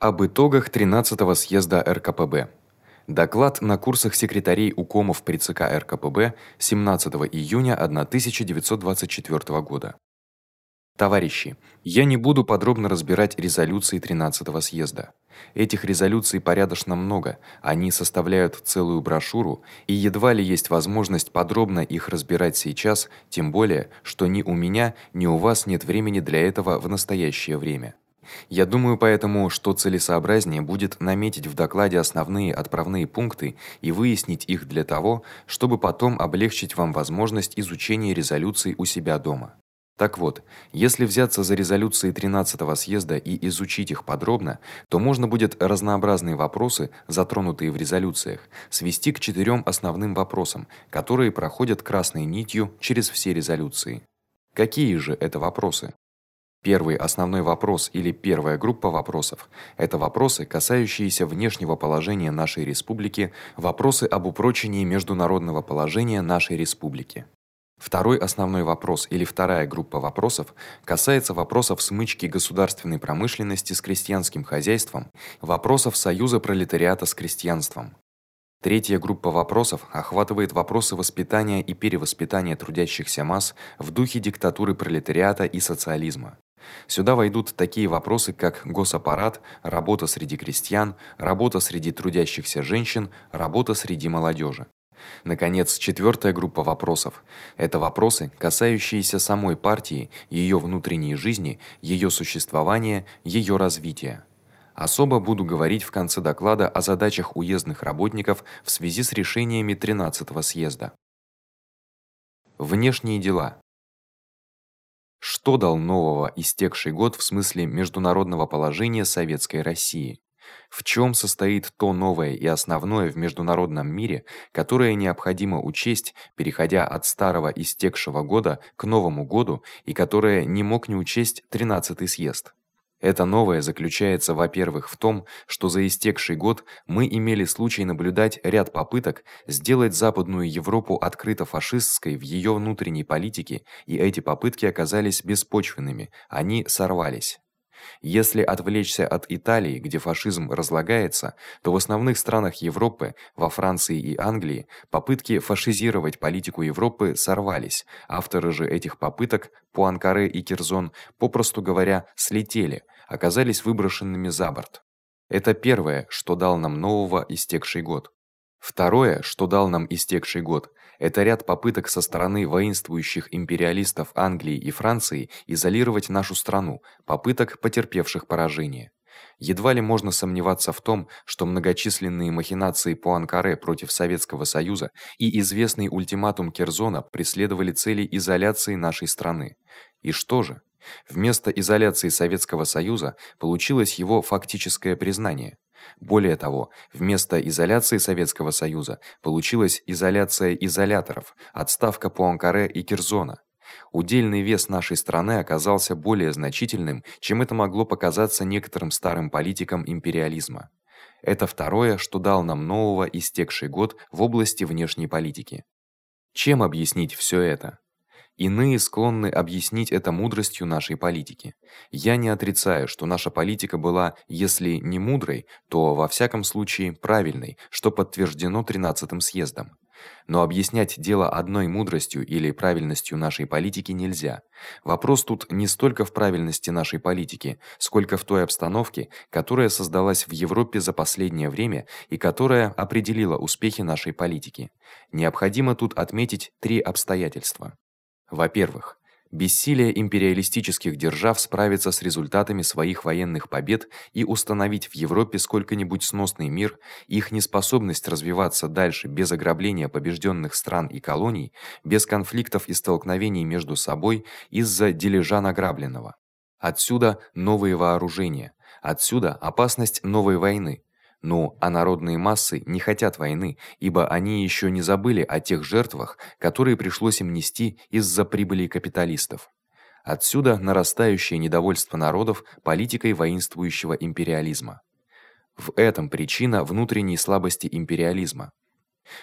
Об итогах 13-го съезда РКПБ. Доклад на курсах секретарей укомов при ЦК РКПБ 17 июня 1924 года. Товарищи, я не буду подробно разбирать резолюции 13-го съезда. Этих резолюций порядочно много, они составляют целую брошюру, и едва ли есть возможность подробно их разбирать сейчас, тем более, что ни у меня, ни у вас нет времени для этого в настоящее время. Я думаю поэтому, что целесообразнее будет наметить в докладе основные отправные пункты и выяснить их для того, чтобы потом облегчить вам возможность изучения резолюций у себя дома. Так вот, если взяться за резолюции 13-го съезда и изучить их подробно, то можно будет разнообразные вопросы, затронутые в резолюциях, свести к четырем основным вопросам, которые проходят красной нитью через все резолюции. Какие же это вопросы? Первый основной вопрос или первая группа вопросов это вопросы, касающиеся внешнего положения нашей республики, вопросы об упрочении международного положения нашей республики. Второй основной вопрос или вторая группа вопросов касается вопросов смычки государственной промышленности с крестьянским хозяйством, вопросов союза пролетариата с крестьянством. Третья группа вопросов охватывает вопросы воспитания и перевоспитания трудящихся масс в духе диктатуры пролетариата и социализма. Сюда войдут такие вопросы, как госаппарат, работа среди крестьян, работа среди трудящихся женщин, работа среди молодежи. Наконец, четвертая группа вопросов это вопросы, касающиеся самой партии, ее внутренней жизни, ее существования, ее развития. Особо буду говорить в конце доклада о задачах уездных работников в связи с решениями 13-го съезда. Внешние дела. Что дал нового истекший год в смысле международного положения советской России? В чём состоит то новое и основное в международном мире, которое необходимо учесть, переходя от старого истекшего года к новому году, и которое не мог не учесть 13-й съезд? Это новое заключается, во-первых, в том, что за истекший год мы имели случай наблюдать ряд попыток сделать Западную Европу открыто фашистской в её внутренней политике, и эти попытки оказались беспочвенными, они сорвались. Если отвлечься от Италии, где фашизм разлагается, то в основных странах Европы, во Франции и Англии, попытки фашизировать политику Европы сорвались. Авторы же этих попыток, Пуанкаре и Кирзон, попросту говоря, слетели, оказались выброшенными за борт. Это первое, что дал нам нового истекший год. Второе, что дал нам истекший год это ряд попыток со стороны воинствующих империалистов Англии и Франции изолировать нашу страну, попыток потерпевших поражение. Едва ли можно сомневаться в том, что многочисленные махинации по Анкаре против Советского Союза и известный ультиматум Керзона преследовали цели изоляции нашей страны. И что же? Вместо изоляции Советского Союза получилось его фактическое признание. Более того, вместо изоляции Советского Союза получилась изоляция изоляторов, отставка Пуанкаре и Кирзона. Удельный вес нашей страны оказался более значительным, чем это могло показаться некоторым старым политикам империализма. Это второе, что дал нам нового истекший год в области внешней политики. Чем объяснить всё это? Иные склонны объяснить это мудростью нашей политики. Я не отрицаю, что наша политика была, если не мудрой, то во всяком случае правильной, что подтверждено 13-м съездом. Но объяснять дело одной мудростью или правильностью нашей политики нельзя. Вопрос тут не столько в правильности нашей политики, сколько в той обстановке, которая создалась в Европе за последнее время и которая определила успехи нашей политики. Необходимо тут отметить три обстоятельства. Во-первых, бессилие империалистических держав справиться с результатами своих военных побед и установить в Европе сколько-нибудь сносный мир, их неспособность развиваться дальше без ограбления побеждённых стран и колоний, без конфликтов и столкновений между собой из-за дележа награбленного. Отсюда новые вооружения, отсюда опасность новой войны, ну, а народные массы не хотят войны, ибо они ещё не забыли о тех жертвах, которые пришлось им нести из-за прибыли капиталистов. Отсюда нарастающее недовольство народов политикой воинствующего империализма. В этом причина внутренней слабости империализма.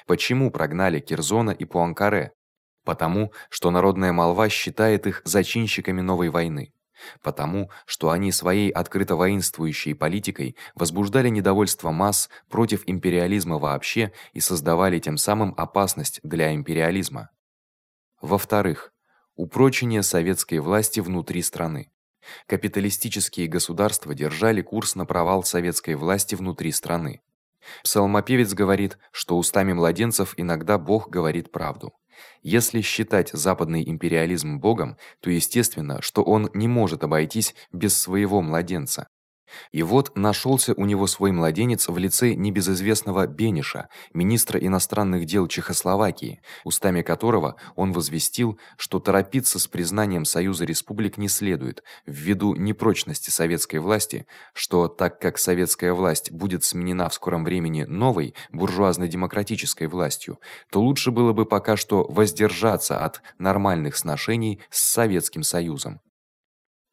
Почему прогнали Кирзона и Пуанкаре? Потому, что народная молва считает их зачинщиками новой войны. Потому что они своей открыто воинствующей политикой возбуждали недовольство масс против империализма вообще и создавали тем самым опасность для империализма. Во-вторых, упрочение советской власти внутри страны. Капиталистические государства держали курс на провал советской власти внутри страны. Псалмопевец говорит, что устами младенцев иногда Бог говорит правду. Если считать западный империализм богом, то естественно, что он не может обойтись без своего младенца. И вот нашёлся у него свой младенец в лице небезызвестного Бениша, министра иностранных дел Чехословакии, устами которого он возвестил, что торопиться с признанием Союза республик не следует ввиду непрочности советской власти, что так как советская власть будет сменена в скором времени новой буржуазно-демократической властью, то лучше было бы пока что воздержаться от нормальных сношений с Советским Союзом.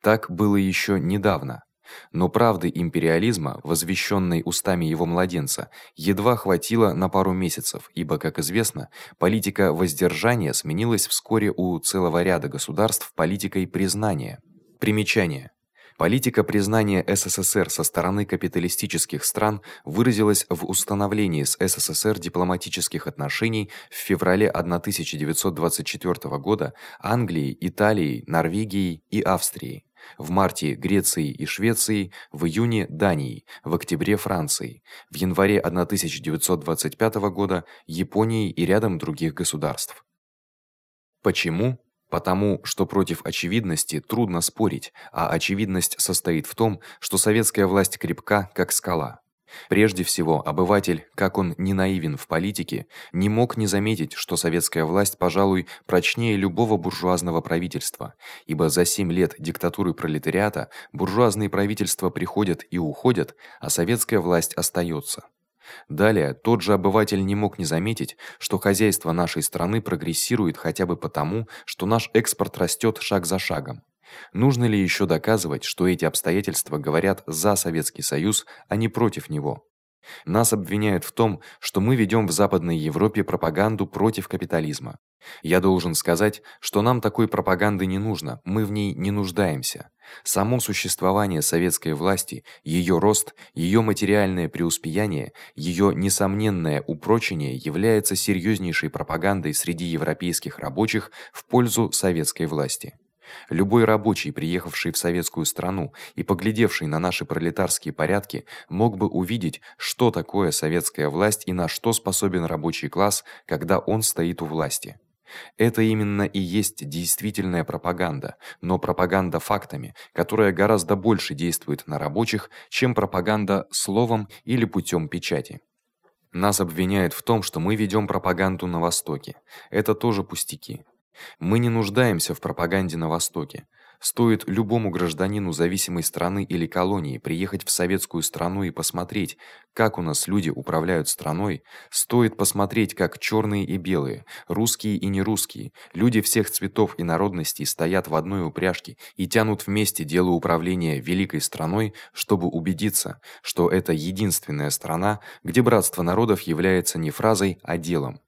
Так было ещё недавно. Но правды империализма, возвещённой устами его младенца, едва хватило на пару месяцев, ибо, как известно, политика воздержания сменилась вскоре у целого ряда государств политикой признания. Примечание: Политика признания СССР со стороны капиталистических стран выразилась в установлении с СССР дипломатических отношений в феврале 1924 года Англией, Италией, Норвегией и Австрией в марте Грецией и Швецией, в июне Данией, в октябре Францией, в январе 1925 года Японией и рядом других государств. Почему? Потому что против очевидности трудно спорить, а очевидность состоит в том, что советская власть крепка, как скала. Прежде всего, обыватель, как он не наивен в политике, не мог не заметить, что советская власть, пожалуй, прочнее любого буржуазного правительства, ибо за 7 лет диктатуры пролетариата буржуазные правительства приходят и уходят, а советская власть остаётся. Далее, тот же обыватель не мог не заметить, что хозяйство нашей страны прогрессирует хотя бы потому, что наш экспорт растёт шаг за шагом. Нужно ли ещё доказывать, что эти обстоятельства говорят за Советский Союз, а не против него? Нас обвиняют в том, что мы ведём в Западной Европе пропаганду против капитализма. Я должен сказать, что нам такой пропаганды не нужно, мы в ней не нуждаемся. Само существование советской власти, её рост, её материальное преуспеяние, её несомненное упрочение является серьёзнейшей пропагандой среди европейских рабочих в пользу советской власти. Любой рабочий, приехавший в советскую страну и поглядевший на наши пролетарские порядки, мог бы увидеть, что такое советская власть и на что способен рабочий класс, когда он стоит у власти. Это именно и есть действительная пропаганда, но пропаганда фактами, которая гораздо больше действует на рабочих, чем пропаганда словом или путём печати. Нас обвиняют в том, что мы ведём пропаганду на востоке. Это тоже пустяки. Мы не нуждаемся в пропаганде на востоке. Стоит любому гражданину зависимой страны или колонии приехать в советскую страну и посмотреть, как у нас люди управляют страной, стоит посмотреть, как чёрные и белые, русские и нерусские, люди всех цветов и народностей стоят в одной упряжке и тянут вместе дело управления великой страной, чтобы убедиться, что это единственная страна, где братство народов является не фразой, а делом.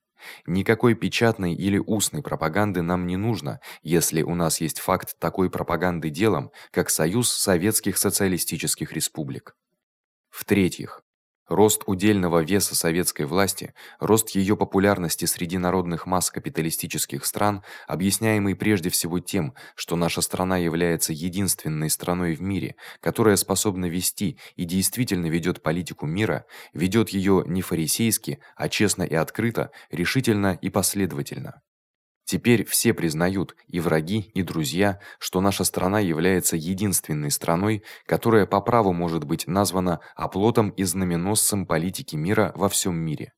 Никакой печатной или устной пропаганды нам не нужно, если у нас есть факт такой пропаганды делом, как Союз советских социалистических республик. В-третьих, Рост удельного веса советской власти, рост её популярности среди народных масс капиталистических стран, объясняемый прежде всего тем, что наша страна является единственной страной в мире, которая способна вести и действительно ведёт политику мира, ведёт её не фарисейски, а честно и открыто, решительно и последовательно. Теперь все признают, и враги, и друзья, что наша страна является единственной страной, которая по праву может быть названа оплотом и знаменосцем политики мира во всём мире.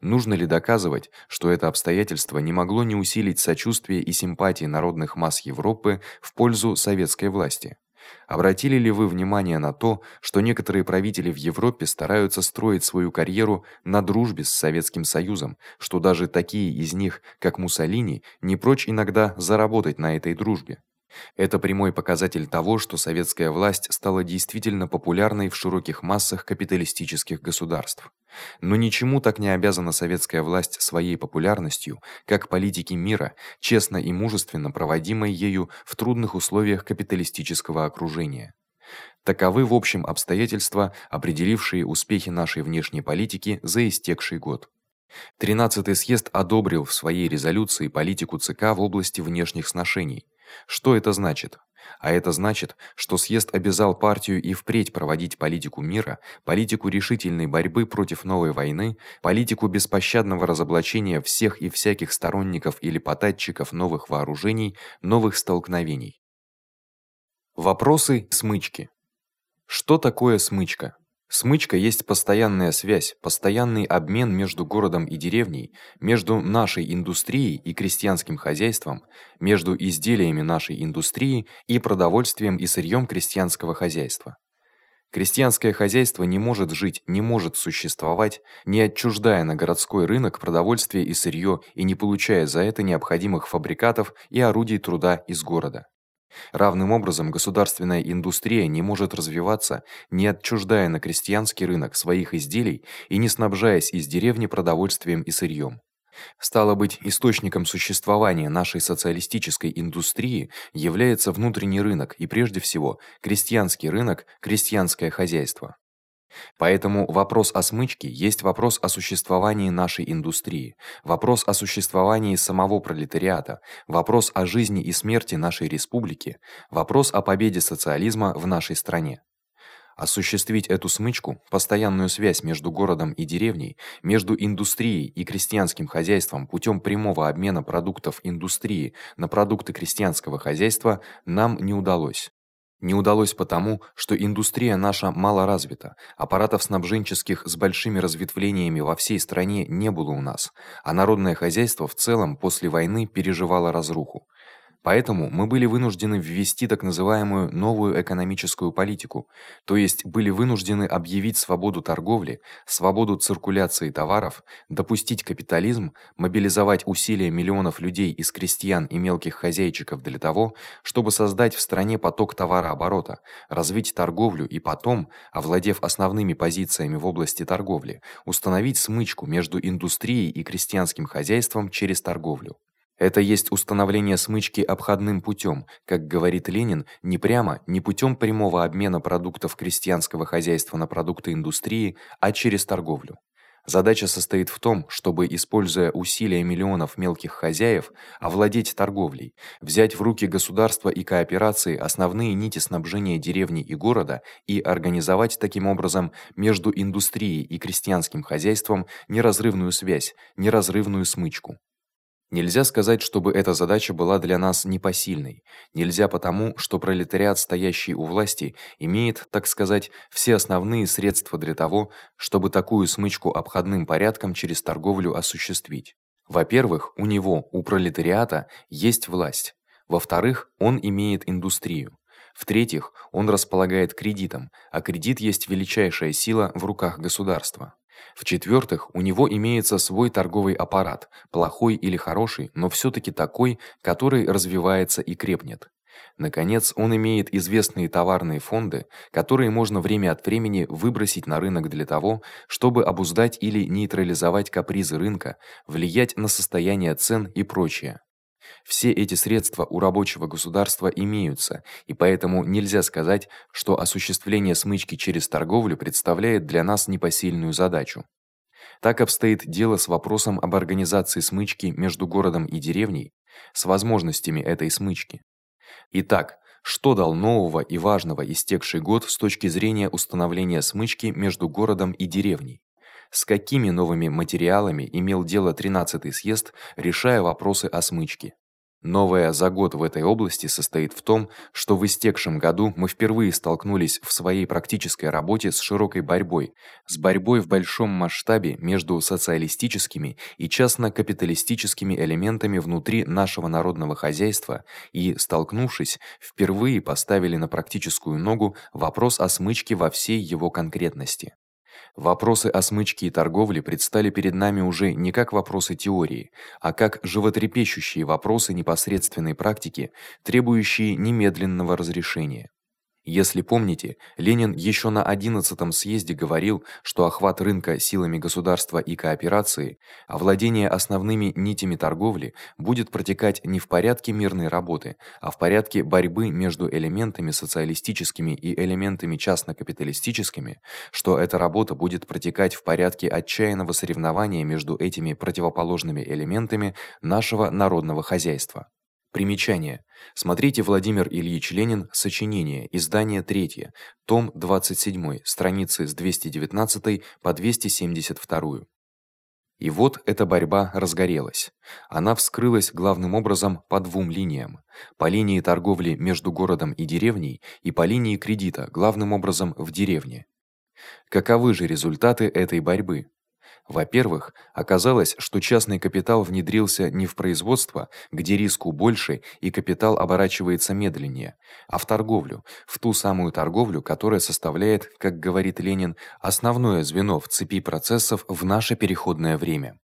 Нужно ли доказывать, что это обстоятельство не могло не усилить сочувствие и симпатии народных масс Европы в пользу советской власти? Обратили ли вы внимание на то, что некоторые правители в Европе стараются строить свою карьеру на дружбе с Советским Союзом, что даже такие из них, как Муссолини, не прочь иногда заработать на этой дружбе? Это прямой показатель того, что советская власть стала действительно популярной в широких массах капиталистических государств. Но ничему так не обязана советская власть своей популярностью, как политике мира, честно и мужественно проводимой ею в трудных условиях капиталистического окружения. Таковы в общем обстоятельства, определившие успехи нашей внешней политики за истекший год. Тринадцатый съезд одобрил в своей резолюции политику ЦК в области внешних сношений. Что это значит? А это значит, что съезд обязал партию и впредь проводить политику мира, политику решительной борьбы против новой войны, политику беспощадного разоблачения всех и всяких сторонников или потатчиков новых вооружений, новых столкновений. Вопросы смычки. Что такое смычка? Смычка есть постоянная связь, постоянный обмен между городом и деревней, между нашей индустрией и крестьянским хозяйством, между изделиями нашей индустрии и продовольствием и сырьём крестьянского хозяйства. Крестьянское хозяйство не может жить, не может существовать, не отчуждая на городской рынок продовольствие и сырьё и не получая за это необходимых фабрикатов и орудий труда из города. Равным образом государственная индустрия не может развиваться, не отчуждая на крестьянский рынок своих изделий и не снабжаясь из деревни продовольствием и сырьём. Стало быть, источником существования нашей социалистической индустрии является внутренний рынок и прежде всего крестьянский рынок, крестьянское хозяйство. Поэтому вопрос о смычке есть вопрос о существовании нашей индустрии, вопрос о существовании самого пролетариата, вопрос о жизни и смерти нашей республики, вопрос о победе социализма в нашей стране. Осуществить эту смычку, постоянную связь между городом и деревней, между индустрией и крестьянским хозяйством путём прямого обмена продуктов индустрии на продукты крестьянского хозяйства нам не удалось. Не удалось потому, что индустрия наша мало развита, аппаратов снабженческих с большими разветвлениями во всей стране не было у нас, а народное хозяйство в целом после войны переживало разруху. Поэтому мы были вынуждены ввести так называемую новую экономическую политику, то есть были вынуждены объявить свободу торговли, свободу циркуляции товаров, допустить капитализм, мобилизовать усилия миллионов людей из крестьян и мелких хозяйчиков для того, чтобы создать в стране поток товарооборота, развить торговлю и потом, овладев основными позициями в области торговли, установить смычку между индустрией и крестьянским хозяйством через торговлю. Это есть установление смычки обходным путём, как говорит Ленин, не прямо, не путём прямого обмена продуктов крестьянского хозяйства на продукты индустрии, а через торговлю. Задача состоит в том, чтобы используя усилия миллионов мелких хозяев, овладеть торговлей, взять в руки государства и кооперации основные нити снабжения деревни и города и организовать таким образом между индустрией и крестьянским хозяйством неразрывную связь, неразрывную смычку. Нельзя сказать, чтобы эта задача была для нас непосильной. Нельзя потому, что пролетариат, стоящий у власти, имеет, так сказать, все основные средства для того, чтобы такую смычку обходным порядком через торговлю осуществить. Во-первых, у него, у пролетариата, есть власть. Во-вторых, он имеет индустрию. В-третьих, он располагает кредитом, а кредит есть величайшая сила в руках государства. В-четвёртых, у него имеется свой торговый аппарат, плохой или хороший, но всё-таки такой, который развивается и крепнет. Наконец, он имеет известные товарные фонды, которые можно время от времени выбросить на рынок для того, чтобы обуздать или нейтрализовать капризы рынка, влиять на состояние цен и прочее. Все эти средства у рабочего государства имеются, и поэтому нельзя сказать, что осуществление смычки через торговлю представляет для нас непосильную задачу. Так обстоит дело с вопросом об организации смычки между городом и деревней, с возможностями этой смычки. Итак, что дал нового и важного истекший год с точки зрения установления смычки между городом и деревней? С какими новыми материалами имел дело 13-й съезд, решая вопросы о смычке? Новое за год в этой области состоит в том, что в истекшем году мы впервые столкнулись в своей практической работе с широкой борьбой, с борьбой в большом масштабе между социалистическими и частно-капиталистическими элементами внутри нашего народного хозяйства и, столкнувшись, впервые поставили на практическую ногу вопрос о смычке во всей его конкретности. Вопросы о смычке и торговле предстали перед нами уже не как вопросы теории, а как животрепещущие вопросы непосредственной практики, требующие немедленного разрешения. Если помните, Ленин ещё на 11 съезде говорил, что охват рынка силами государства и кооперации, овладение основными нитями торговли будет протекать не в порядке мирной работы, а в порядке борьбы между элементами социалистическими и элементами частно-капиталистическими, что эта работа будет протекать в порядке отчаянного соревнования между этими противоположными элементами нашего народного хозяйства. Примечание: Смотрите Владимир Ильич Ленин. Сочинение. Издание 3. Том 27. Страницы с 219 по 272. И вот эта борьба разгорелась. Она вскрылась главным образом по двум линиям: по линии торговли между городом и деревней и по линии кредита, главным образом в деревне. Каковы же результаты этой борьбы? Во-первых, оказалось, что частный капитал внедрился не в производство, где риску больше и капитал оборачивается медленнее, а в торговлю, в ту самую торговлю, которая составляет, как говорит Ленин, основное звено в цепи процессов в наше переходное время.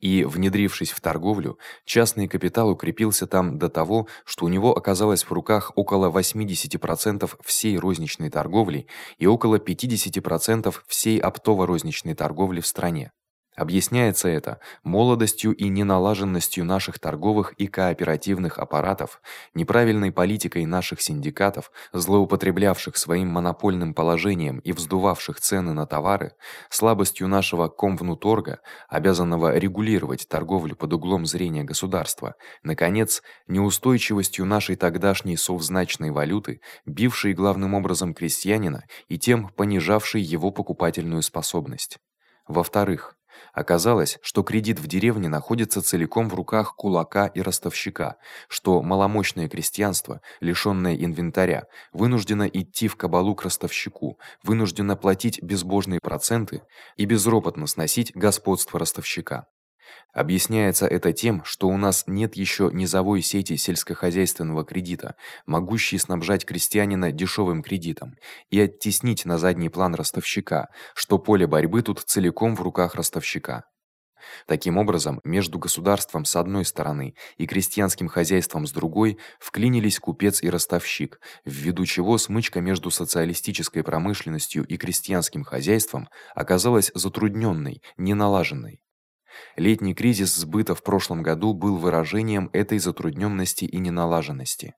И внедрившись в торговлю, частный капитал укрепился там до того, что у него оказалось в руках около 80% всей розничной торговли и около 50% всей оптово-розничной торговли в стране. Объясняется это молодостью и неналаженностью наших торговых и кооперативных аппаратов, неправильной политикой наших синдикатов, злоупотреблявших своим монопольным положением и вздувавших цены на товары, слабостью нашего комвнуторга, обязанного регулировать торговлю под углом зрения государства, наконец, неустойчивостью нашей тогдашней совзначной валюты, бившей главным образом крестьянина и тем понижавшей его покупательную способность. Во-вторых, Оказалось, что кредит в деревне находится целиком в руках кулака и ростовщика, что маломощное крестьянство, лишённое инвентаря, вынуждено идти в кабалу к ростовщику, вынуждено платить безбожные проценты и безропотно сносить господство ростовщика. Объясняется это тем, что у нас нет ещё низовой сети сельскохозяйственного кредита, могущей снабжать крестьянина дешёвым кредитом и оттеснить на задний план ростовщика, что поле борьбы тут целиком в руках ростовщика. Таким образом, между государством с одной стороны и крестьянским хозяйством с другой вклинились купец и ростовщик, ввиду чего смычка между социалистической промышленностью и крестьянским хозяйством оказалась затруднённой, неналаженной. Летний кризис сбыта в прошлом году был выражением этой затруднённости и неналаженности.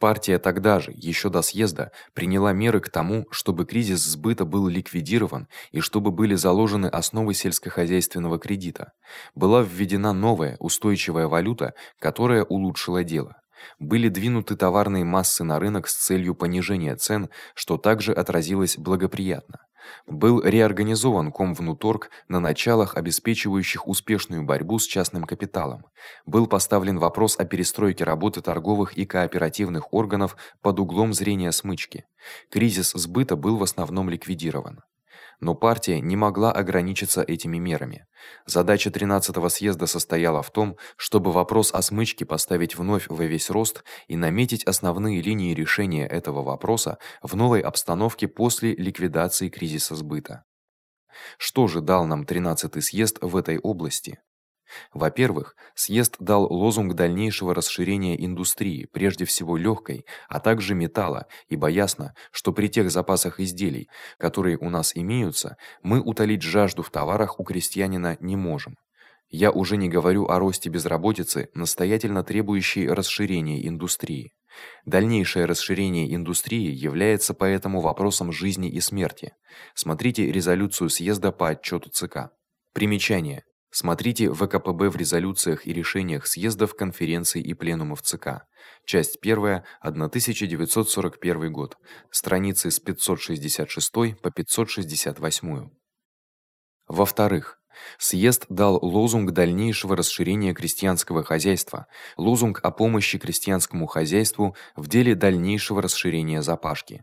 Партия тогда же, ещё до съезда, приняла меры к тому, чтобы кризис сбыта был ликвидирован и чтобы были заложены основы сельскохозяйственного кредита. Была введена новая устойчивая валюта, которая улучшила дело. Были двинуты товарные массы на рынок с целью понижения цен, что также отразилось благоприятно. Был реорганизован Комвнуторг на началах, обеспечивающих успешную борьбу с частным капиталом. Был поставлен вопрос о перестройке работы торговых и кооперативных органов под углом зрения смычки. Кризис сбыта был в основном ликвидирован но партия не могла ограничиться этими мерами. Задача 13-го съезда состояла в том, чтобы вопрос о смычке поставить вновь во весь рост и наметить основные линии решения этого вопроса в новой обстановке после ликвидации кризиса сбыта. Что же дал нам 13-й съезд в этой области? Во-первых, съезд дал лозунг дальнейшего расширения индустрии, прежде всего лёгкой, а также металла, ибо ясно, что при тех запасах изделий, которые у нас имеются, мы утолить жажду в товарах у крестьянина не можем. Я уже не говорю о росте безработицы, настоятельно требующей расширения индустрии. Дальнейшее расширение индустрии является поэтому вопросом жизни и смерти. Смотрите резолюцию съезда по отчёту ЦК. Примечание: Смотрите ВКПБ в резолюциях и решениях съездов, конференций и пленумов ЦК. Часть 1, 1941 год. Страницы с 566 по 568. Во-вторых, съезд дал лозунг дальнейшего расширения крестьянского хозяйства, лозунг о помощи крестьянскому хозяйству в деле дальнейшего расширения запашки.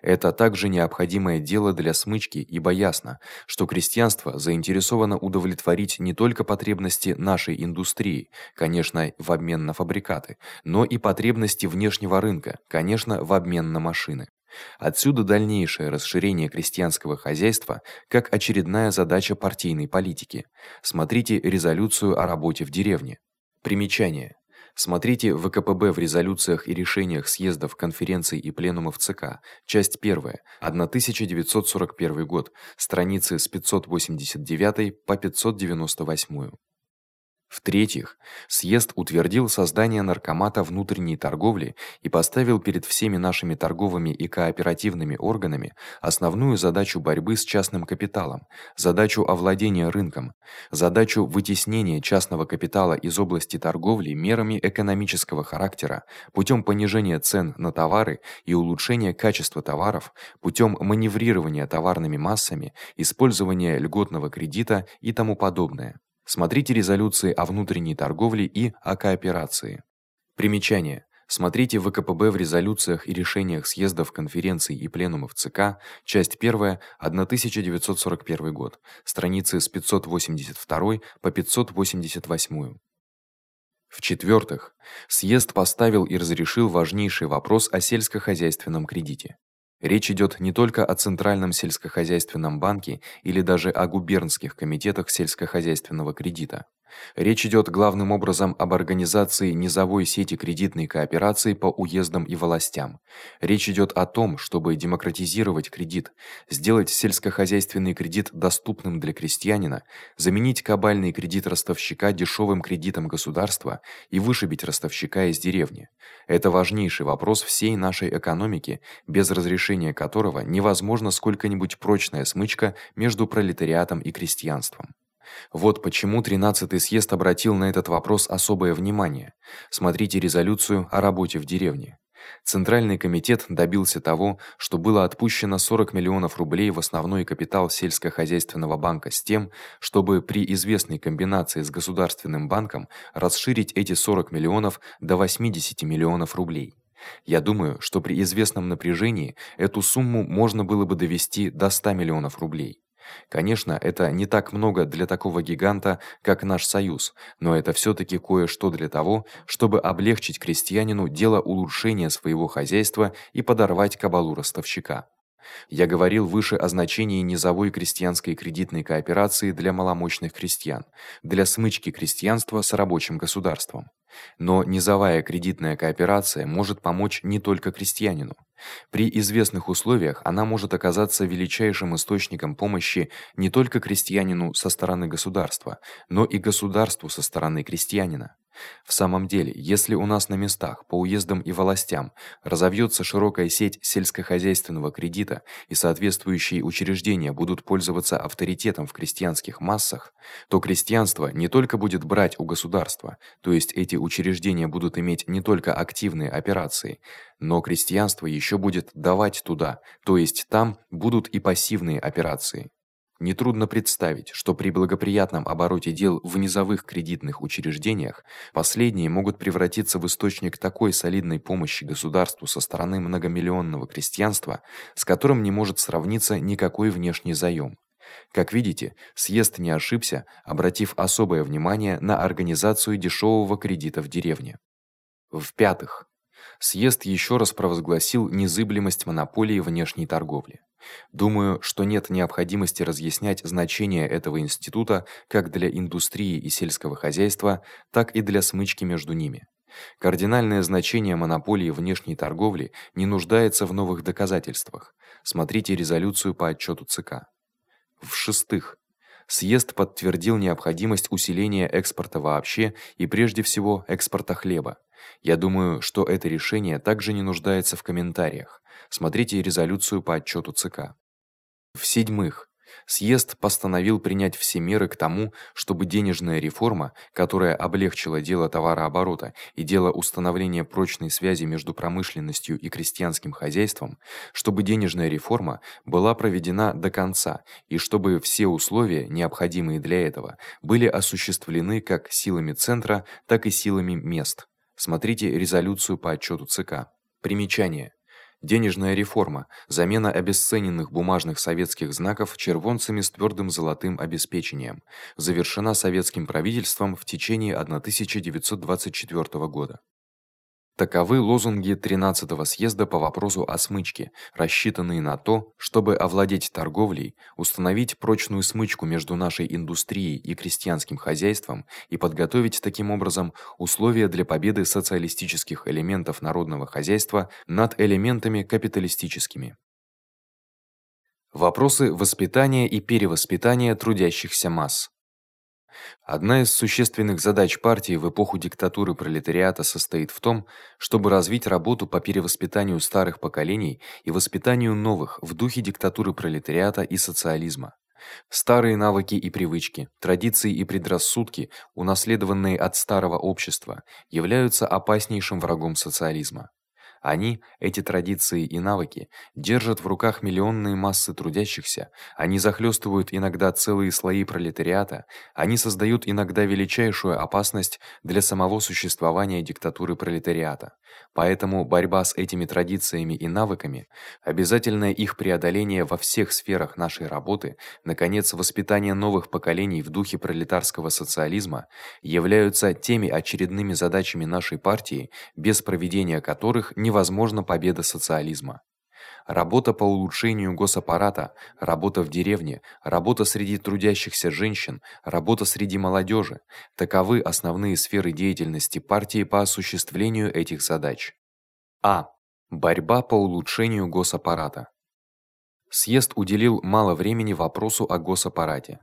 Это также необходимое дело для смычки, ибо ясно, что крестьянство заинтересовано удовлетворить не только потребности нашей индустрии, конечно, в обмен на фабрикаты, но и потребности внешнего рынка, конечно, в обмен на машины. Отсюда дальнейшее расширение крестьянского хозяйства как очередная задача партийной политики. Смотрите резолюцию о работе в деревне. Примечание: Смотрите ВКПБ в резолюциях и решениях съездов, конференций и пленумов ЦК. Часть 1. 1941 год. Страницы с 589 по 598. В-третьих, съезд утвердил создание наркомата внутренней торговли и поставил перед всеми нашими торговыми и кооперативными органами основную задачу борьбы с частным капиталом, задачу овладения рынком, задачу вытеснения частного капитала из области торговли мерами экономического характера путём понижения цен на товары и улучшения качества товаров, путём маневрирования товарными массами, использования льготного кредита и тому подобное. Смотрите резолюции о внутренней торговле и о кооперации. Примечание: Смотрите ВКПБ в резолюциях и решениях съездов, конференций и пленумов ЦК, часть 1, 1941 год, страницы с 582 по 588. В-четвертых, съезд поставил и разрешил важнейший вопрос о сельскохозяйственном кредите. Речь идёт не только о Центральном сельскохозяйственном банке или даже о губернских комитетах сельскохозяйственного кредита. Речь идёт главным образом об организации низовой сети кредитной кооперации по уездам и властям. Речь идёт о том, чтобы демократизировать кредит, сделать сельскохозяйственный кредит доступным для крестьянина, заменить кабальный кредит ростовщика дешёвым кредитом государства и вышибить ростовщика из деревни. Это важнейший вопрос всей нашей экономики, без разрешения которого невозможна сколько-нибудь прочная смычка между пролетариатом и крестьянством. Вот почему тринадцатый съезд обратил на этот вопрос особое внимание. Смотрите резолюцию о работе в деревне. Центральный комитет добился того, что было отпущено 40 миллионов рублей в основной капитал сельскохозяйственного банка с тем, чтобы при известной комбинации с государственным банком расширить эти 40 миллионов до 80 миллионов рублей. Я думаю, что при известном напряжении эту сумму можно было бы довести до 100 миллионов рублей. Конечно, это не так много для такого гиганта, как наш союз, но это всё-таки кое-что для того, чтобы облегчить крестьянину дело улучшения своего хозяйства и подорвать кабалу ростовщика. Я говорил выше о значении низовой крестьянской кредитной кооперации для маломощных крестьян, для смычки крестьянства с рабочим государством. Но низовая кредитная кооперация может помочь не только крестьянину. При известных условиях она может оказаться величайшим источником помощи не только крестьянину со стороны государства, но и государству со стороны крестьянина. В самом деле, если у нас на местах, по уездам и властям разовьётся широкая сеть сельскохозяйственного кредита и соответствующие учреждения будут пользоваться авторитетом в крестьянских массах, то крестьянство не только будет брать у государства, то есть эти учреждения будут иметь не только активные операции, но крестьянство ещё будет давать туда, то есть там будут и пассивные операции. Не трудно представить, что при благоприятном обороте дел в низовых кредитных учреждениях последние могут превратиться в источник такой солидной помощи государству со стороны многомиллионного крестьянства, с которым не может сравниться никакой внешний заём. Как видите, съезд не ошибся, обратив особое внимание на организацию дешёвого кредита в деревне. В-пятых, съезд ещё раз провозгласил незыблемость монополии внешней торговли. Думаю, что нет необходимости разъяснять значение этого института как для индустрии и сельского хозяйства, так и для смычки между ними. Кардинальное значение монополии внешней торговли не нуждается в новых доказательствах. Смотрите резолюцию по отчёту ЦК. В-шестых, съезд подтвердил необходимость усиления экспорта вообще и прежде всего экспорта хлеба. Я думаю, что это решение также не нуждается в комментариях. Смотрите резолюцию по отчёту ЦК. В-седьмых, съезд постановил принять все меры к тому, чтобы денежная реформа, которая облегчила дело товарооборота и дело установления прочной связи между промышленностью и крестьянским хозяйством, чтобы денежная реформа была проведена до конца и чтобы все условия, необходимые для этого, были осуществлены как силами центра, так и силами мест. Смотрите резолюцию по отчёту ЦК. Примечание: Денежная реформа замена обесцененных бумажных советских знаков червонцами с твёрдым золотым обеспечением завершена советским правительством в течение 1924 года. Таковы лозунги 13-го съезда по вопросу о смычке, рассчитанные на то, чтобы овладеть торговлей, установить прочную смычку между нашей индустрией и крестьянским хозяйством и подготовить таким образом условия для победы социалистических элементов народного хозяйства над элементами капиталистическими. Вопросы воспитания и перевоспитания трудящихся масс. Одна из существенных задач партии в эпоху диктатуры пролетариата состоит в том, чтобы развить работу по перевоспитанию старых поколений и воспитанию новых в духе диктатуры пролетариата и социализма. Старые навыки и привычки, традиции и предрассудки, унаследованные от старого общества, являются опаснейшим врагом социализма. Они, эти традиции и навыки, держат в руках миллионные массы трудящихся, они захлёстывают иногда целые слои пролетариата, они создают иногда величайшую опасность для самого существования диктатуры пролетариата. Поэтому борьба с этими традициями и навыками, обязательное их преодоление во всех сферах нашей работы, наконец, воспитание новых поколений в духе пролетарского социализма являются теми очередными задачами нашей партии, без проведения которых не невозможна победа социализма. Работа по улучшению госаппарата, работа в деревне, работа среди трудящихся женщин, работа среди молодежи таковы основные сферы деятельности партии по осуществлению этих задач. А. Борьба по улучшению госаппарата. Съезд уделил мало времени вопросу о госаппарате.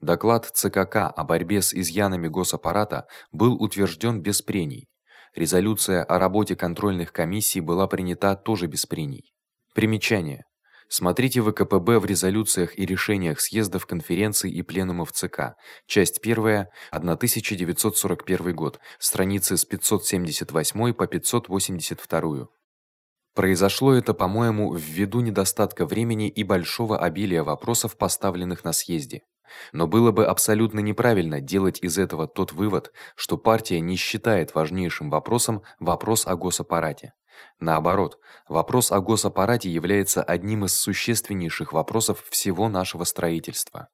Доклад ЦКК о борьбе с изъянами госаппарата был утвержден без прений. Резолюция о работе контрольных комиссий была принята тоже без прений. Примечание: Смотрите ВКПБ в резолюциях и решениях съездов конференций и пленумов ЦК. Часть 1, 1941 год, страницы с 578 по 582. Произошло это, по-моему, ввиду недостатка времени и большого обилия вопросов, поставленных на съезде. Но было бы абсолютно неправильно делать из этого тот вывод, что партия не считает важнейшим вопросом вопрос о госаппарате. Наоборот, вопрос о госаппарате является одним из существеннейших вопросов всего нашего строительства.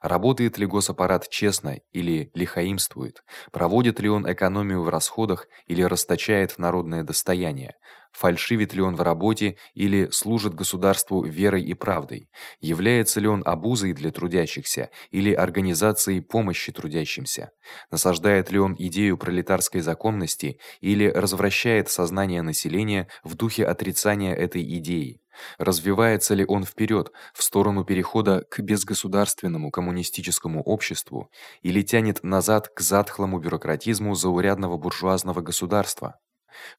Работает ли госаппарат честно или лихоимствует? Проводит ли он экономию в расходах или расточает народное достояние? Фальшивит ли он в работе или служит государству верой и правдой, является ли он обузой для трудящихся или организацией помощи трудящимся, насаждает ли он идею пролетарской законности или развращает сознание населения в духе отрицания этой идеи. Развивается ли он вперед в сторону перехода к безгосударственному коммунистическому обществу или тянет назад к затхлому бюрократизму заурядного буржуазного государства?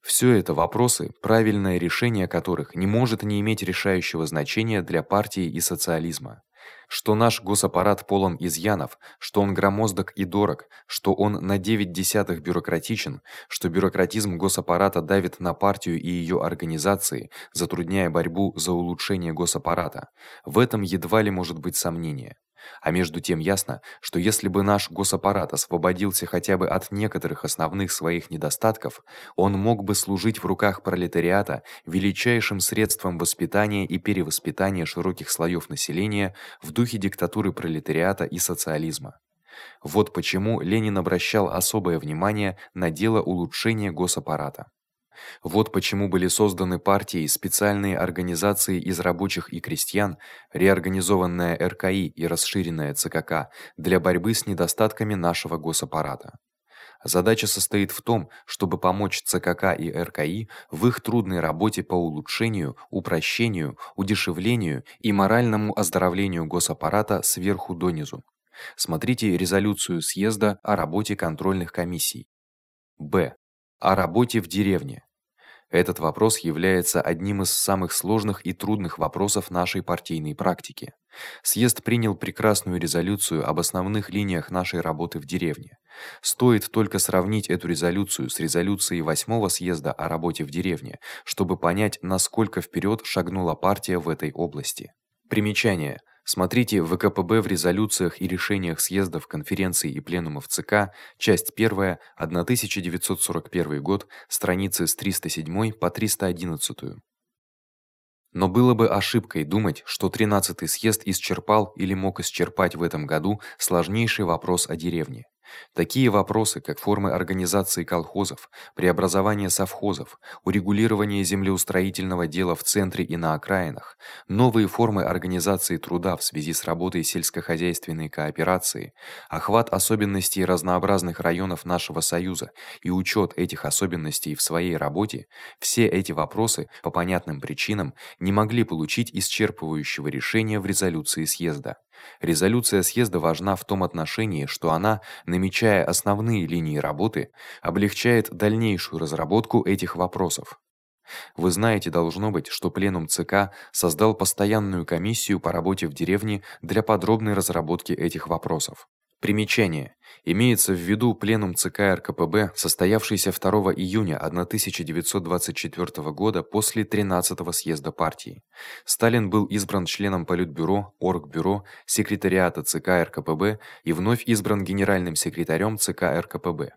Всё это вопросы, правильное решение которых не может не иметь решающего значения для партии и социализма. Что наш госаппарат полон изъянов, что он громоздок и дорог, что он на 9 десятых бюрократичен, что бюрократизм госаппарата давит на партию и её организации, затрудняя борьбу за улучшение госаппарата. В этом едва ли может быть сомнения. А между тем ясно, что если бы наш госаппарат освободился хотя бы от некоторых основных своих недостатков, он мог бы служить в руках пролетариата величайшим средством воспитания и перевоспитания широких слоёв населения в духе диктатуры пролетариата и социализма. Вот почему Ленин обращал особое внимание на дело улучшения госаппарата. Вот почему были созданы партии и специальные организации из рабочих и крестьян, реорганизованная РКИ и расширенная ЦКК для борьбы с недостатками нашего госаппарата. Задача состоит в том, чтобы помочь ЦКК и РКИ в их трудной работе по улучшению, упрощению, удешевлению и моральному оздоровлению госаппарата сверху донизу. Смотрите резолюцию съезда о работе контрольных комиссий. Б. О работе в деревне. Этот вопрос является одним из самых сложных и трудных вопросов нашей партийной практики. Съезд принял прекрасную резолюцию об основных линиях нашей работы в деревне. Стоит только сравнить эту резолюцию с резолюцией восьмого съезда о работе в деревне, чтобы понять, насколько вперед шагнула партия в этой области. Примечание: Смотрите ВКПБ в резолюциях и решениях съездов, конференций и пленумов ЦК, часть 1, 1941 год, страницы с 307 по 311. Но было бы ошибкой думать, что 13-й съезд исчерпал или мог исчерпать в этом году сложнейший вопрос о деревне. Такие вопросы, как формы организации колхозов, преобразование совхозов, урегулирование землеустроительного дела в центре и на окраинах, новые формы организации труда в связи с работой сельскохозяйственной кооперации, охват особенностей разнообразных районов нашего союза и учёт этих особенностей в своей работе все эти вопросы по понятным причинам не могли получить исчерпывающего решения в резолюции съезда. Резолюция съезда важна в том отношении, что она, намечая основные линии работы, облегчает дальнейшую разработку этих вопросов. Вы знаете, должно быть, что пленум ЦК создал постоянную комиссию по работе в деревне для подробной разработки этих вопросов. Примечание: имеется в виду пленум ЦК РКПБ, состоявшийся 2 июня 1924 года после 13-го съезда партии. Сталин был избран членом политбюро, оргбюро, секретариата ЦК РКПБ и вновь избран генеральным секретарем ЦК РКПБ.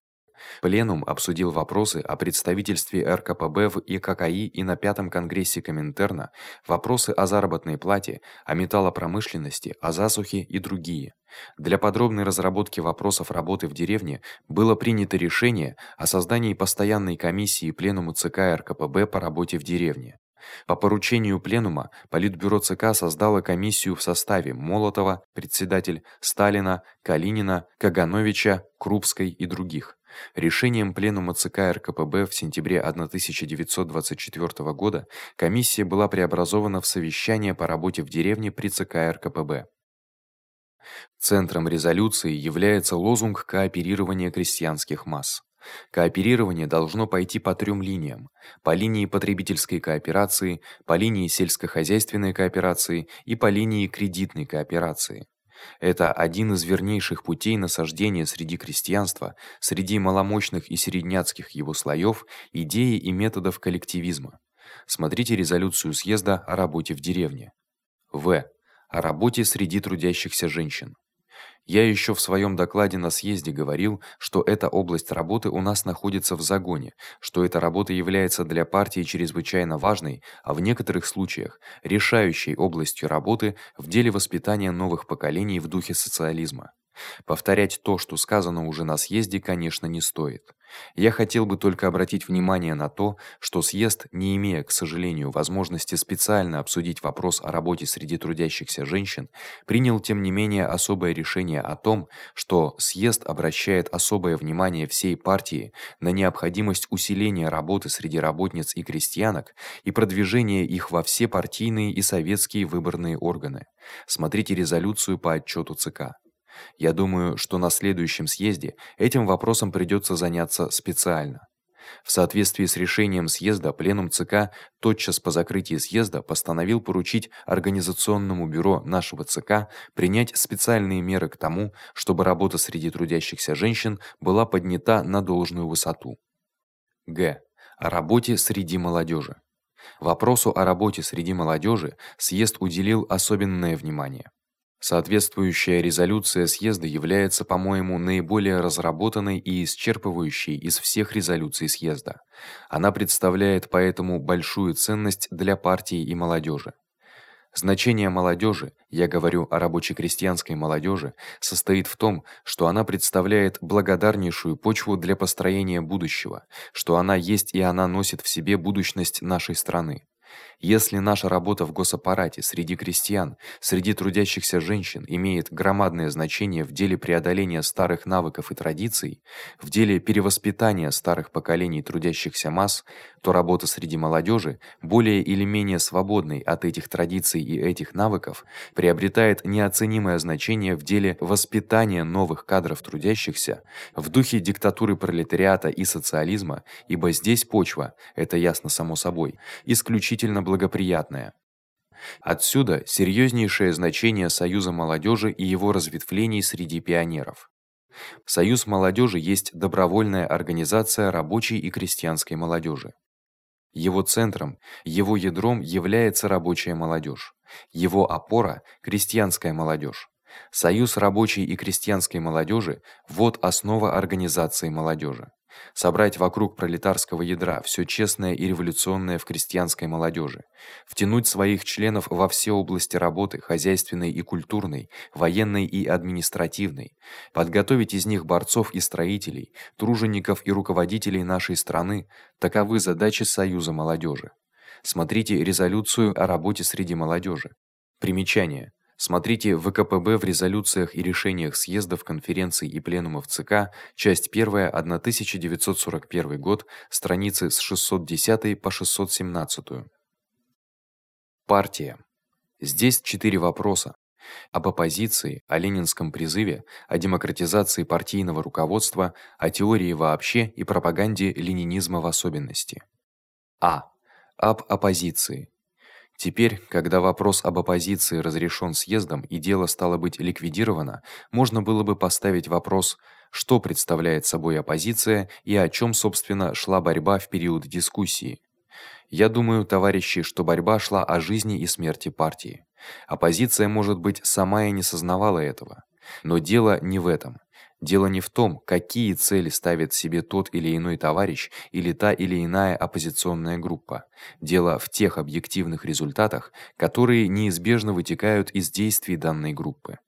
Пленум обсудил вопросы о представительстве РКПБ в ИККИ и на пятом конгрессе Коминтерна, вопросы о заработной плате, о металлопромышленности, о засухе и другие. Для подробной разработки вопросов работы в деревне было принято решение о создании постоянной комиссии пленума ЦК РКПБ по работе в деревне. По поручению пленума Политбюро ЦК создало комиссию в составе Молотова, председатель, Сталина, Калинина, Кагановича, Крупской и других. Решением пленума ЦК РКПБ в сентябре 1924 года комиссия была преобразована в совещание по работе в деревне при ЦК РКПБ. Центром резолюции является лозунг кооперирования крестьянских масс. Кооперирование должно пойти по трём линиям: по линии потребительской кооперации, по линии сельскохозяйственной кооперации и по линии кредитной кооперации. Это один из вернейших путей насаждения среди крестьянства, среди маломощных и середняцких его слоёв идеи и методов коллективизма. Смотрите резолюцию съезда о работе в деревне. В. О работе среди трудящихся женщин. Я ещё в своём докладе на съезде говорил, что эта область работы у нас находится в загоне, что эта работа является для партии чрезвычайно важной, а в некоторых случаях решающей областью работы в деле воспитания новых поколений в духе социализма. Повторять то, что сказано уже на съезде, конечно, не стоит. Я хотел бы только обратить внимание на то, что съезд, не имея, к сожалению, возможности специально обсудить вопрос о работе среди трудящихся женщин, принял тем не менее особое решение о том, что съезд обращает особое внимание всей партии на необходимость усиления работы среди работниц и крестьянок и продвижения их во все партийные и советские выборные органы. Смотрите резолюцию по отчёту ЦК. Я думаю, что на следующем съезде этим вопросом придётся заняться специально. В соответствии с решением съезда пленум ЦК тотчас по закрытии съезда постановил поручить организационному бюро нашего ЦК принять специальные меры к тому, чтобы работа среди трудящихся женщин была поднята на должную высоту. Г. О работе среди молодёжи. Вопросу о работе среди молодёжи съезд уделил особенное внимание. Соответствующая резолюция съезда является, по-моему, наиболее разработанной и исчерпывающей из всех резолюций съезда. Она представляет поэтому большую ценность для партии и молодёжи. Значение молодёжи, я говорю о рабоче-крестьянской молодёжи, состоит в том, что она представляет благодарнейшую почву для построения будущего, что она есть и она носит в себе будущность нашей страны. Если наша работа в госаппарате среди крестьян, среди трудящихся женщин имеет громадное значение в деле преодоления старых навыков и традиций, в деле перевоспитания старых поколений трудящихся масс, то работа среди молодёжи, более или менее свободной от этих традиций и этих навыков, приобретает неоценимое значение в деле воспитания новых кадров трудящихся в духе диктатуры пролетариата и социализма, ибо здесь почва, это ясно само собой, исключительно благоприятная. Отсюда серьёзнейшее значение союза молодёжи и его разветвлений среди пионеров. Союз молодёжи есть добровольная организация рабочей и крестьянской молодёжи. Его центром, его ядром является рабочая молодёжь. Его опора крестьянская молодёжь. Союз рабочей и крестьянской молодёжи вот основа организации молодёжи. Собрать вокруг пролетарского ядра всё честное и революционное в крестьянской молодёжи, втянуть своих членов во все области работы, хозяйственной и культурной, военной и административной, подготовить из них борцов и строителей, тружеников и руководителей нашей страны таковы задачи Союза молодёжи. Смотрите резолюцию о работе среди молодёжи. Примечание: Смотрите ВКПБ в резолюциях и решениях съездов, конференций и пленумов ЦК, часть 1, 1941 год, страницы с 610 по 617. Партия. Здесь четыре вопроса: об оппозиции, о ленинском призыве, о демократизации партийного руководства, о теории вообще и пропаганде ленинизма в особенности. А. Об оппозиции. Теперь, когда вопрос об оппозиции разрешен съездом и дело стало быть ликвидировано, можно было бы поставить вопрос: что представляет собой оппозиция и о чём собственно шла борьба в период дискуссии. Я думаю, товарищи, что борьба шла о жизни и смерти партии. Оппозиция, может быть, сама и не сознавала этого, но дело не в этом. Дело не в том, какие цели ставит себе тот или иной товарищ или та или иная оппозиционная группа. Дело в тех объективных результатах, которые неизбежно вытекают из действий данной группы.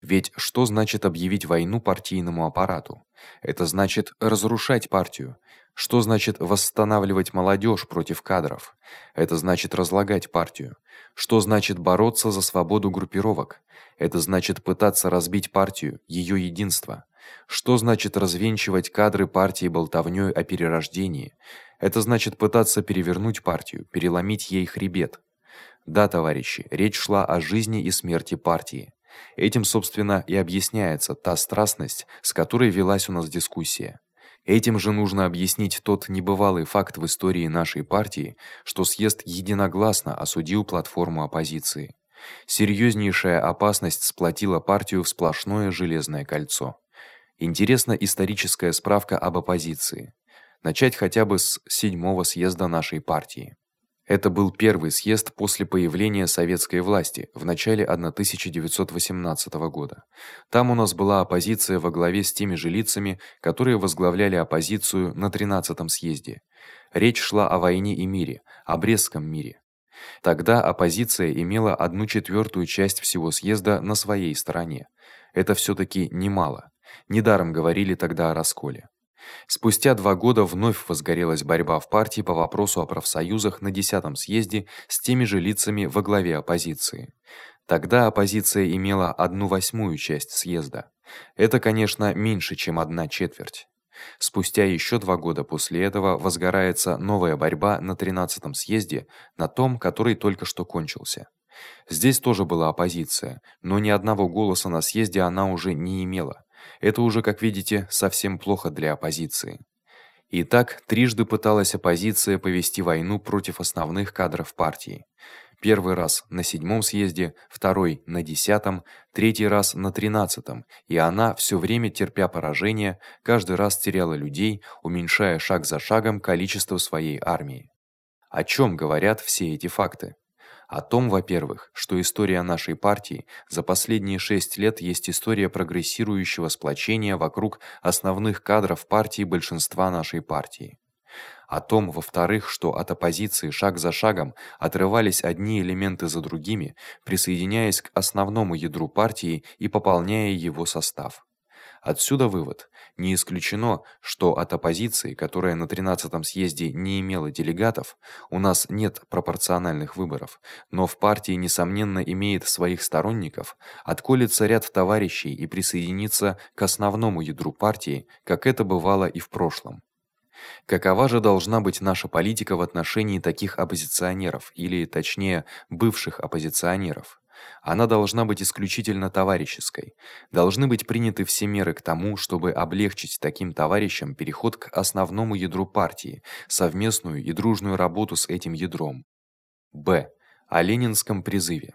Ведь что значит объявить войну партийному аппарату? Это значит разрушать партию. Что значит восстанавливать молодёжь против кадров? Это значит разлагать партию. Что значит бороться за свободу группировок? Это значит пытаться разбить партию, её единство. Что значит развенчивать кадры партии болтовнёй о перерождении? Это значит пытаться перевернуть партию, переломить ей хребет. Да, товарищи, речь шла о жизни и смерти партии. Этим, собственно, и объясняется та страстность, с которой велась у нас дискуссия. Этим же нужно объяснить тот небывалый факт в истории нашей партии, что съезд единогласно осудил платформу оппозиции. Серьёзнейшая опасность сплотила партию в сплошное железное кольцо. Интересна историческая справка об оппозиции. Начать хотя бы с седьмого съезда нашей партии. Это был первый съезд после появления советской власти в начале 1918 года. Там у нас была оппозиция во главе с теми же лицами, которые возглавляли оппозицию на 13-м съезде. Речь шла о войне и мире, о Брестском мире. Тогда оппозиция имела одну четвёртую часть всего съезда на своей стороне. Это всё-таки немало. Недаром говорили тогда о расколе. Спустя два года вновь возгорелась борьба в партии по вопросу о профсоюзах на 10-м съезде с теми же лицами во главе оппозиции. Тогда оппозиция имела одну восьмую часть съезда. Это, конечно, меньше, чем одна четверть. Спустя ещё два года после этого возгорается новая борьба на 13-м съезде, на том, который только что кончился. Здесь тоже была оппозиция, но ни одного голоса на съезде она уже не имела. Это уже, как видите, совсем плохо для оппозиции. Итак, трижды пыталась оппозиция повести войну против основных кадров партии. Первый раз на седьмом съезде, второй на десятом, третий раз на тринадцатом, и она всё время терпя поражение, каждый раз теряла людей, уменьшая шаг за шагом количество своей армии. О чём говорят все эти факты? О том, во-первых, что история нашей партии за последние 6 лет есть история прогрессирующего сплочения вокруг основных кадров партии большинства нашей партии. О том, во-вторых, что от оппозиции шаг за шагом отрывались одни элементы за другими, присоединяясь к основному ядру партии и пополняя его состав. Отсюда вывод: не исключено, что от оппозиции, которая на 13-м съезде не имела делегатов, у нас нет пропорциональных выборов, но в партии несомненно имеет своих сторонников, отколется ряд товарищей и присоединится к основному ядру партии, как это бывало и в прошлом. Какова же должна быть наша политика в отношении таких оппозиционеров или, точнее, бывших оппозиционеров? Она должна быть исключительно товарищеской. Должны быть приняты все меры к тому, чтобы облегчить таким товарищам переход к основному ядру партии, совместную и дружную работу с этим ядром. Б. О ленинском призыве.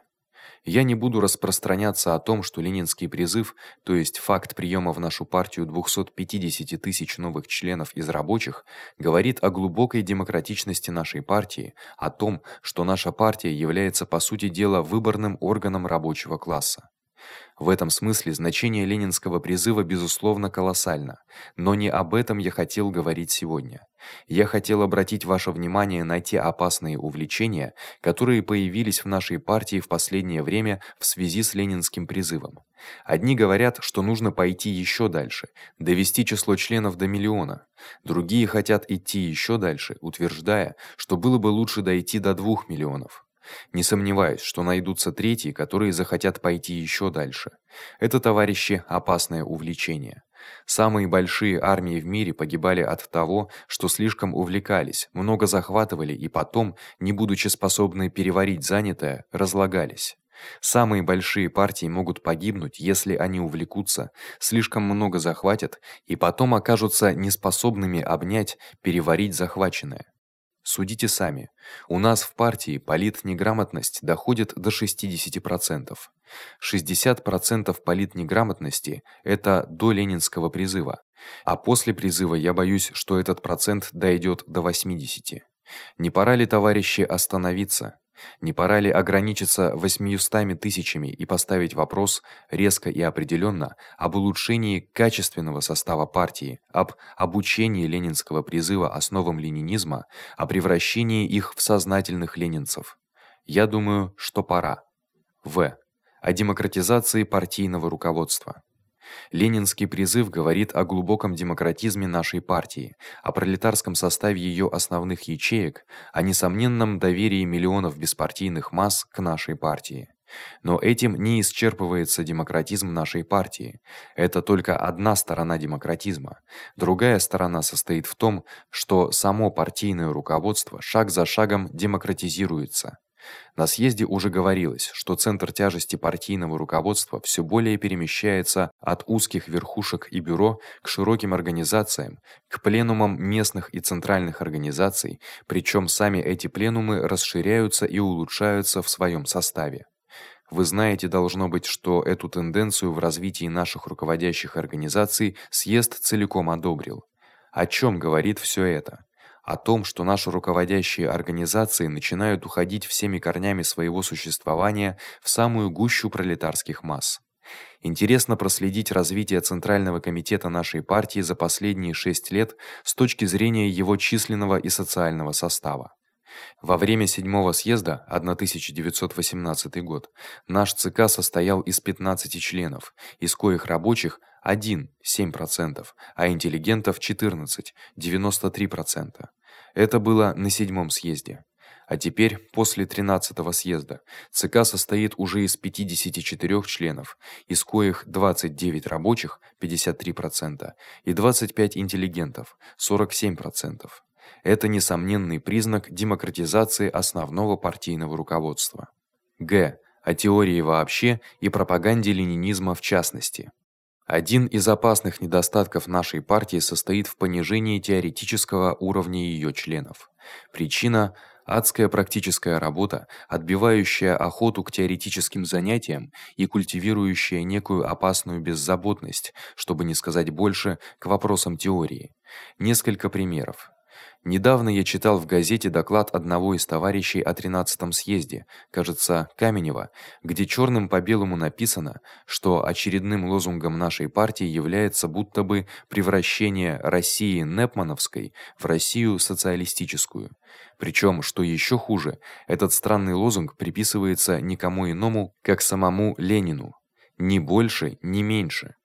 Я не буду распространяться о том, что ленинский призыв, то есть факт приёма в нашу партию 250 тысяч новых членов из рабочих, говорит о глубокой демократичности нашей партии, о том, что наша партия является по сути дела выборным органом рабочего класса. В этом смысле значение ленинского призыва безусловно колоссально, но не об этом я хотел говорить сегодня. Я хотел обратить ваше внимание на те опасные увлечения, которые появились в нашей партии в последнее время в связи с ленинским призывом. Одни говорят, что нужно пойти ещё дальше, довести число членов до миллиона. Другие хотят идти ещё дальше, утверждая, что было бы лучше дойти до 2 миллионов. Не сомневаюсь, что найдутся третьи, которые захотят пойти ещё дальше. Это, товарищи, опасное увлечение. Самые большие армии в мире погибали от того, что слишком увлекались, много захватывали и потом, не будучи способны переварить занятое, разлагались. Самые большие партии могут погибнуть, если они увлекутся, слишком много захватят и потом окажутся неспособными обнять, переварить захваченное. Судите сами. У нас в партии политнеграмотность доходит до 60%. 60% политнеграмотности это до ленинского призыва. А после призыва я боюсь, что этот процент дойдёт до 80. Не пора ли, товарищи, остановиться? Не пора ли ограничиться восьмиюстами тысячами и поставить вопрос резко и определённо об улучшении качественного состава партии, об обучении ленинского призыва основам ленинизма, о превращении их в сознательных ленинцев? Я думаю, что пора. В. О демократизации партийного руководства. Ленинский призыв говорит о глубоком демократизме нашей партии, о пролетарском составе её основных ячеек, о несомненном доверии миллионов беспартийных масс к нашей партии. Но этим не исчерпывается демократизм нашей партии. Это только одна сторона демократизма. Другая сторона состоит в том, что само партийное руководство шаг за шагом демократизируется. На съезде уже говорилось, что центр тяжести партийного руководства всё более перемещается от узких верхушек и бюро к широким организациям, к пленумам местных и центральных организаций, причём сами эти пленумы расширяются и улучшаются в своём составе. Вы знаете, должно быть, что эту тенденцию в развитии наших руководящих организаций съезд целиком одобрил. О чём говорит всё это? О том, что наши руководящие организации начинают уходить всеми корнями своего существования в самую гущу пролетарских масс. Интересно проследить развитие Центрального комитета нашей партии за последние 6 лет с точки зрения его численного и социального состава. Во время седьмого съезда 1918 год наш ЦК состоял из 15 членов, из коих рабочих 1 7%, а интеллигентов 14 93%. Это было на седьмом съезде. А теперь, после тринадцатого съезда, ЦК состоит уже из 54 членов, из коих 29 рабочих 53% и 25 интеллигентов 47%. Это несомненный признак демократизации основного партийного руководства. Г. О теории вообще и пропаганде ленинизма в частности. Один из опасных недостатков нашей партии состоит в понижении теоретического уровня её членов. Причина адская практическая работа, отбивающая охоту к теоретическим занятиям и культивирующая некую опасную беззаботность, чтобы не сказать больше, к вопросам теории. Несколько примеров. Недавно я читал в газете доклад одного из товарищей о тринадцатом съезде, кажется, Каменева, где чёрным по белому написано, что очередным лозунгом нашей партии является будто бы превращение России непмановской в Россию социалистическую. Причём, что ещё хуже, этот странный лозунг приписывается никому иному, как самому Ленину. Ни больше, ни меньше.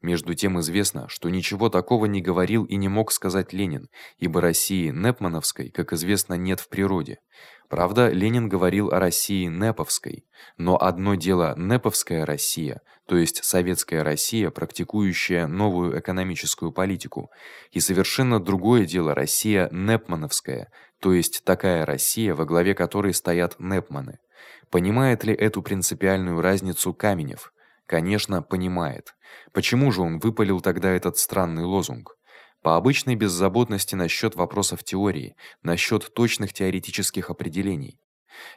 Между тем известно, что ничего такого не говорил и не мог сказать Ленин, ибо России непмановской, как известно, нет в природе. Правда, Ленин говорил о России неповской, но одно дело неповская Россия, то есть советская Россия, практикующая новую экономическую политику, и совершенно другое дело Россия непмановская, то есть такая Россия, во главе которой стоят непманы. Понимает ли эту принципиальную разницу Каменев? Конечно, понимает. Почему же он выпалил тогда этот странный лозунг? По обычной беззаботности насчёт вопросов теории, насчёт точных теоретических определений.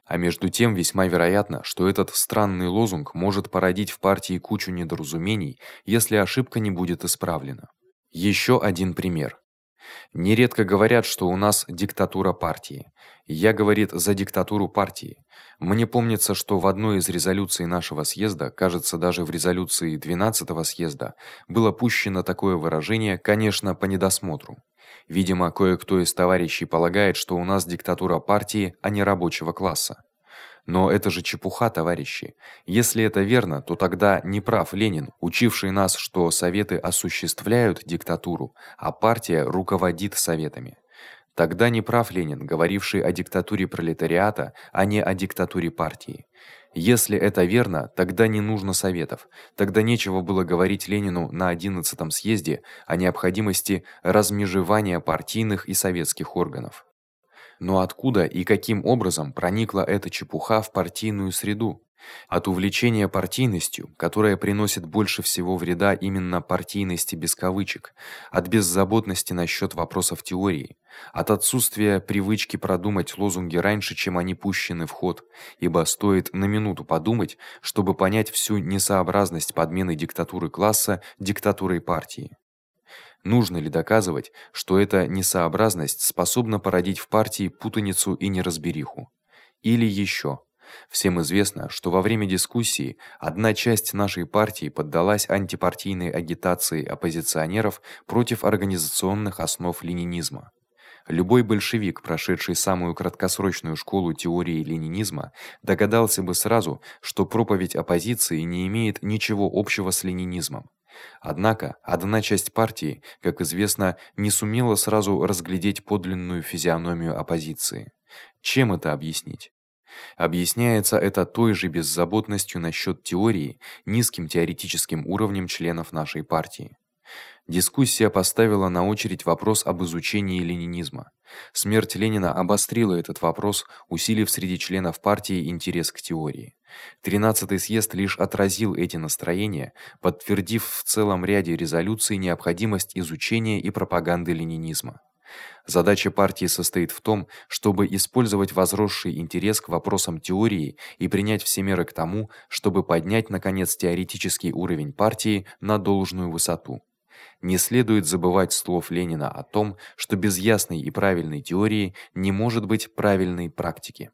А между тем весьма вероятно, что этот странный лозунг может породить в партии кучу недоразумений, если ошибка не будет исправлена. Ещё один пример. Нередко говорят, что у нас диктатура партии. Я, говорит, за диктатуру партии. Мне помнится, что в одной из резолюций нашего съезда, кажется, даже в резолюции 12-го съезда, было пущено такое выражение, конечно, по недосмотру. Видимо, кое-кто из товарищей полагает, что у нас диктатура партии, а не рабочего класса. Но это же чепуха, товарищи. Если это верно, то тогда не прав Ленин, учивший нас, что советы осуществляют диктатуру, а партия руководит советами. Тогда не прав Ленин, говоривший о диктатуре пролетариата, а не о диктатуре партии. Если это верно, тогда не нужно советов. Тогда нечего было говорить Ленину на 11-м съезде о необходимости размежевания партийных и советских органов. Но откуда и каким образом проникла эта чепуха в партийную среду? От увлечения партийностью, которая приносит больше всего вреда именно партийности без кавычек, от беззаботности насчёт вопросов теории, от отсутствия привычки продумать лозунги раньше, чем они пущены в ход, ибо стоит на минуту подумать, чтобы понять всю несообразность подмены диктатуры класса диктатурой партии. Нужно ли доказывать, что эта несообразность способна породить в партии путаницу и неразбериху? Или ещё Всем известно, что во время дискуссии одна часть нашей партии поддалась антипартийной агитации оппозиционеров против организационных основ ленинизма. Любой большевик, прошедший самую краткосрочную школу теории ленинизма, догадался бы сразу, что проповедь оппозиции не имеет ничего общего с ленинизмом. Однако одна часть партии, как известно, не сумела сразу разглядеть подлинную физиономию оппозиции. Чем это объяснить? Объясняется это той же беззаботностью насчёт теории, низким теоретическим уровнем членов нашей партии. Дискуссия поставила на очередь вопрос об изучении ленинизма. Смерть Ленина обострила этот вопрос, усилив среди членов партии интерес к теории. Тринадцатый съезд лишь отразил эти настроения, подтвердив в целом ряде резолюций необходимость изучения и пропаганды ленинизма. Задача партии состоит в том, чтобы использовать возросший интерес к вопросам теории и принять все меры к тому, чтобы поднять наконец теоретический уровень партии на должную высоту. Не следует забывать слов Ленина о том, что без ясной и правильной теории не может быть правильной практики.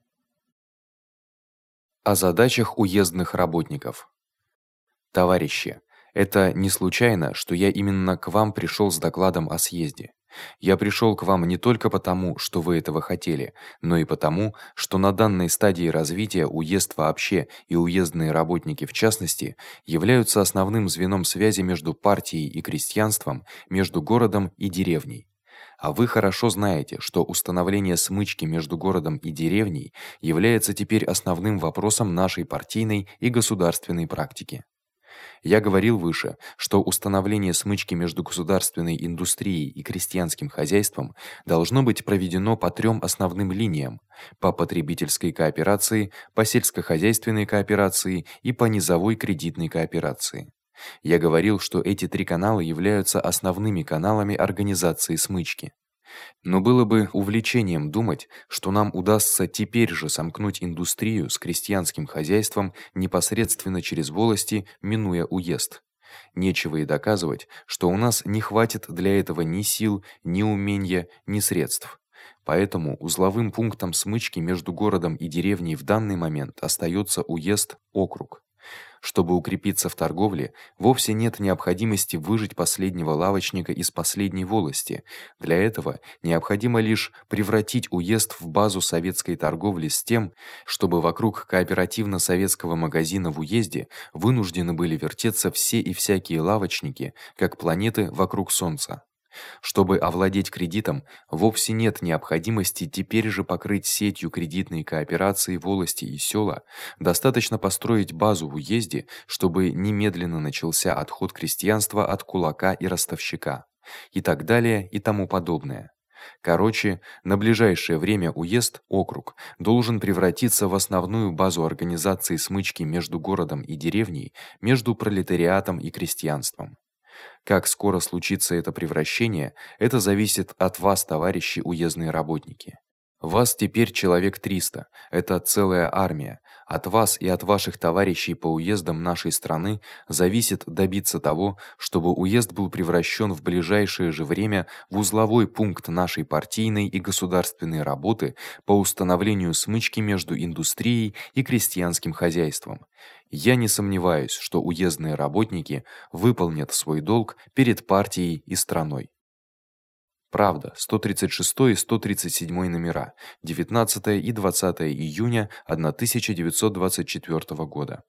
О задачах уездных работников. Товарищи, это не случайно, что я именно к вам пришёл с докладом о съезде. Я пришёл к вам не только потому, что вы этого хотели, но и потому, что на данной стадии развития уезд вообще и уездные работники в частности являются основным звеном связи между партией и крестьянством, между городом и деревней. А вы хорошо знаете, что установление смычки между городом и деревней является теперь основным вопросом нашей партийной и государственной практики. Я говорил выше, что установление смычки между государственной индустрией и крестьянским хозяйством должно быть проведено по трём основным линиям: по потребительской кооперации, по сельскохозяйственной кооперации и по низовой кредитной кооперации. Я говорил, что эти три канала являются основными каналами организации смычки. Но было бы увлечением думать, что нам удастся теперь же сомкнуть индустрию с крестьянским хозяйством непосредственно через волости, минуя уезд. Нечего и доказывать, что у нас не хватит для этого ни сил, ни умения, ни средств. Поэтому узловым пунктом смычки между городом и деревней в данный момент остаётся уезд, округ. Чтобы укрепиться в торговле, вовсе нет необходимости выжать последнего лавочника из последней волости. Для этого необходимо лишь превратить уезд в базу советской торговли с тем, чтобы вокруг кооперативно-советского магазина в уезде вынуждены были вертеться все и всякие лавочники, как планеты вокруг солнца. Чтобы овладеть кредитом, вовсе нет необходимости теперь же покрыть сетью кредитной кооперации волости и села, достаточно построить базу в уезде, чтобы немедленно начался отход крестьянства от кулака и ростовщика и так далее и тому подобное. Короче, на ближайшее время уезд, округ должен превратиться в основную базу организации смычки между городом и деревней, между пролетариатом и крестьянством. Как скоро случится это превращение, это зависит от вас, товарищи уездные работники. Вас теперь человек 300. Это целая армия. От вас и от ваших товарищей по уездам нашей страны зависит добиться того, чтобы уезд был превращен в ближайшее же время в узловой пункт нашей партийной и государственной работы по установлению смычки между индустрией и крестьянским хозяйством. Я не сомневаюсь, что уездные работники выполнят свой долг перед партией и страной. Правда, 136 и 137 номера, 19 и 20 июня 1924 года.